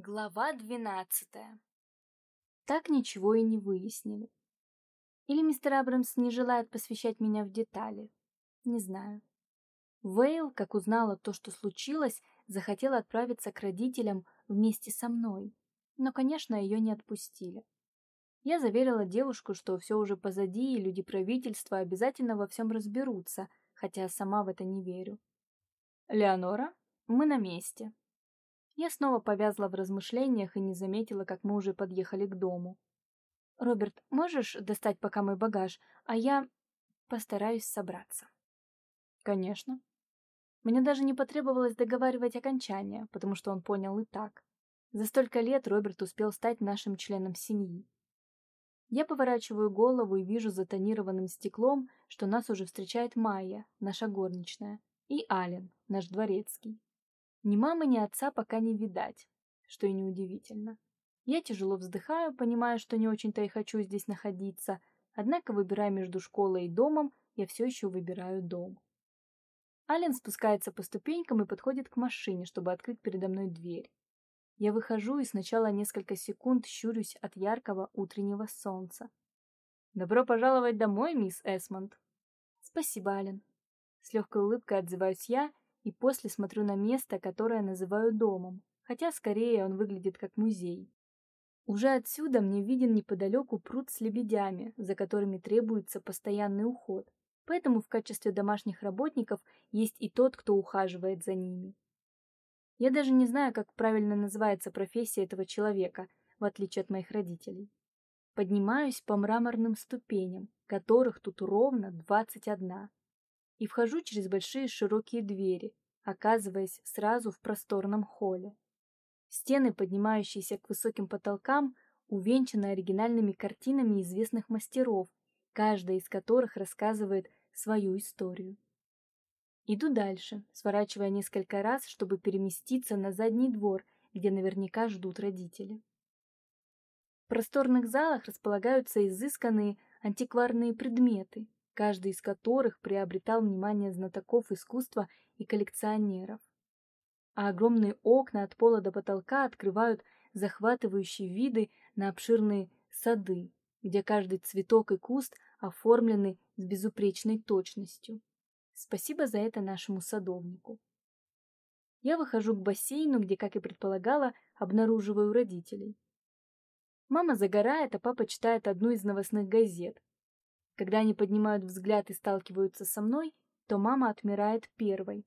Глава двенадцатая. Так ничего и не выяснили. Или мистер Абрамс не желает посвящать меня в детали. Не знаю. Вейл, как узнала то, что случилось, захотела отправиться к родителям вместе со мной. Но, конечно, ее не отпустили. Я заверила девушку, что все уже позади, и люди правительства обязательно во всем разберутся, хотя сама в это не верю. «Леонора, мы на месте», я снова повязла в размышлениях и не заметила, как мы уже подъехали к дому. «Роберт, можешь достать пока мой багаж, а я постараюсь собраться?» «Конечно». Мне даже не потребовалось договаривать окончание, потому что он понял и так. За столько лет Роберт успел стать нашим членом семьи. Я поворачиваю голову и вижу за тонированным стеклом, что нас уже встречает Майя, наша горничная, и Ален, наш дворецкий. Ни мамы, ни отца пока не видать, что и неудивительно. Я тяжело вздыхаю, понимая, что не очень-то и хочу здесь находиться, однако, выбирая между школой и домом, я все еще выбираю дом. Ален спускается по ступенькам и подходит к машине, чтобы открыть передо мной дверь. Я выхожу и сначала несколько секунд щурюсь от яркого утреннего солнца. «Добро пожаловать домой, мисс Эсмонд!» «Спасибо, Ален!» С легкой улыбкой отзываюсь я и после смотрю на место, которое называю домом, хотя скорее он выглядит как музей. Уже отсюда мне виден неподалеку пруд с лебедями, за которыми требуется постоянный уход, поэтому в качестве домашних работников есть и тот, кто ухаживает за ними. Я даже не знаю, как правильно называется профессия этого человека, в отличие от моих родителей. Поднимаюсь по мраморным ступеням, которых тут ровно двадцать одна и вхожу через большие широкие двери, оказываясь сразу в просторном холле. Стены, поднимающиеся к высоким потолкам, увенчаны оригинальными картинами известных мастеров, каждая из которых рассказывает свою историю. Иду дальше, сворачивая несколько раз, чтобы переместиться на задний двор, где наверняка ждут родители. В просторных залах располагаются изысканные антикварные предметы, каждый из которых приобретал внимание знатоков искусства и коллекционеров. А огромные окна от пола до потолка открывают захватывающие виды на обширные сады, где каждый цветок и куст оформлены с безупречной точностью. Спасибо за это нашему садовнику. Я выхожу к бассейну, где, как и предполагала, обнаруживаю родителей. Мама загорает, а папа читает одну из новостных газет, когда они поднимают взгляд и сталкиваются со мной, то мама отмирает первой.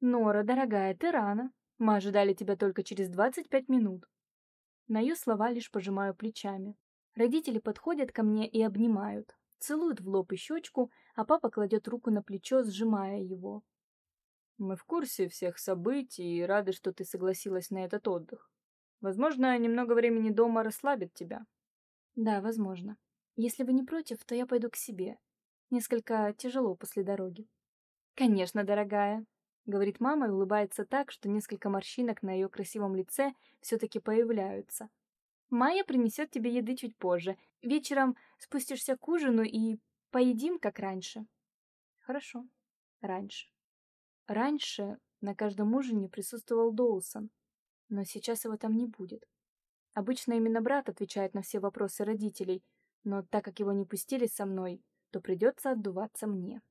«Нора, дорогая, ты рано. Мы ожидали тебя только через 25 минут». На ее слова лишь пожимаю плечами. Родители подходят ко мне и обнимают, целуют в лоб и щечку, а папа кладет руку на плечо, сжимая его. «Мы в курсе всех событий и рады, что ты согласилась на этот отдых. Возможно, немного времени дома расслабит тебя». «Да, возможно», если вы не против, то я пойду к себе. Несколько тяжело после дороги. Конечно, дорогая, говорит мама и улыбается так, что несколько морщинок на ее красивом лице все-таки появляются. Майя принесет тебе еды чуть позже. Вечером спустишься к ужину и поедим, как раньше. Хорошо. Раньше. Раньше на каждом ужине присутствовал Доусон, но сейчас его там не будет. Обычно именно брат отвечает на все вопросы родителей, но так как его не пустили со мной, то придется отдуваться мне.